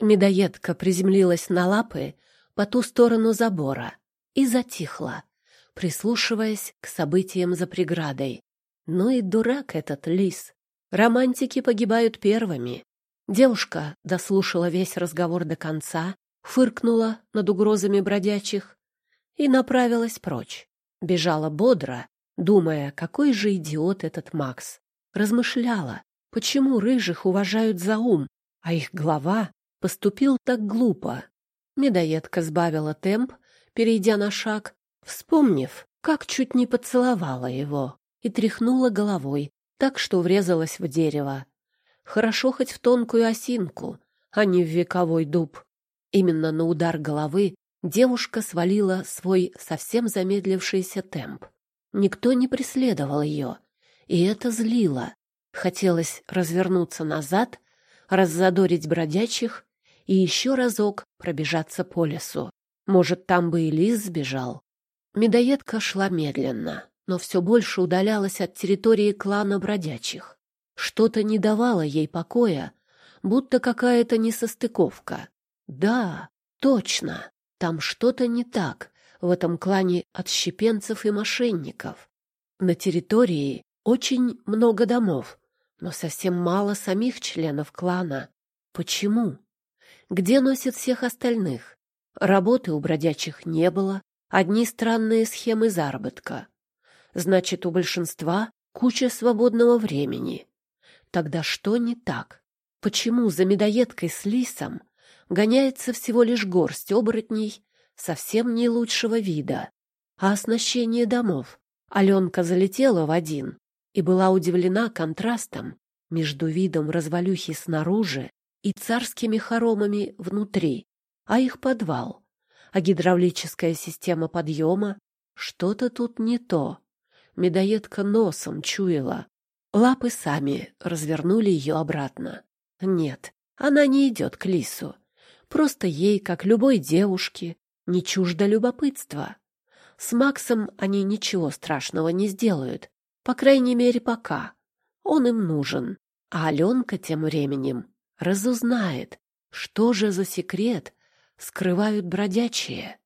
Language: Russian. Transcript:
Медоедка приземлилась на лапы по ту сторону забора и затихла, прислушиваясь к событиям за преградой. Ну и дурак этот лис. Романтики погибают первыми. Девушка дослушала весь разговор до конца, фыркнула над угрозами бродячих и направилась прочь. Бежала бодро, думая, какой же идиот этот Макс. Размышляла, почему рыжих уважают за ум, а их глава поступил так глупо. Медоедка сбавила темп, перейдя на шаг, вспомнив, как чуть не поцеловала его, и тряхнула головой, так что врезалась в дерево. Хорошо хоть в тонкую осинку, а не в вековой дуб. Именно на удар головы девушка свалила свой совсем замедлившийся темп. Никто не преследовал ее, и это злило. Хотелось развернуться назад, раззадорить бродячих и еще разок пробежаться по лесу. Может, там бы и лис сбежал. Медоедка шла медленно, но все больше удалялась от территории клана бродячих. Что-то не давало ей покоя, будто какая-то несостыковка. Да, точно, там что-то не так в этом клане отщепенцев и мошенников. На территории очень много домов, но совсем мало самих членов клана. Почему? Где носят всех остальных? Работы у бродячих не было, одни странные схемы заработка. Значит, у большинства куча свободного времени. Тогда что не так? Почему за медоедкой с лисом гоняется всего лишь горсть оборотней совсем не лучшего вида? А оснащение домов? Аленка залетела в один и была удивлена контрастом между видом развалюхи снаружи и царскими хоромами внутри, а их подвал, а гидравлическая система подъема, что-то тут не то. Медоедка носом чуяла. Лапы сами развернули ее обратно. Нет, она не идет к лису. Просто ей, как любой девушке, не чуждо любопытства. С Максом они ничего страшного не сделают, по крайней мере, пока. Он им нужен. А Аленка тем временем разузнает, что же за секрет скрывают бродячие.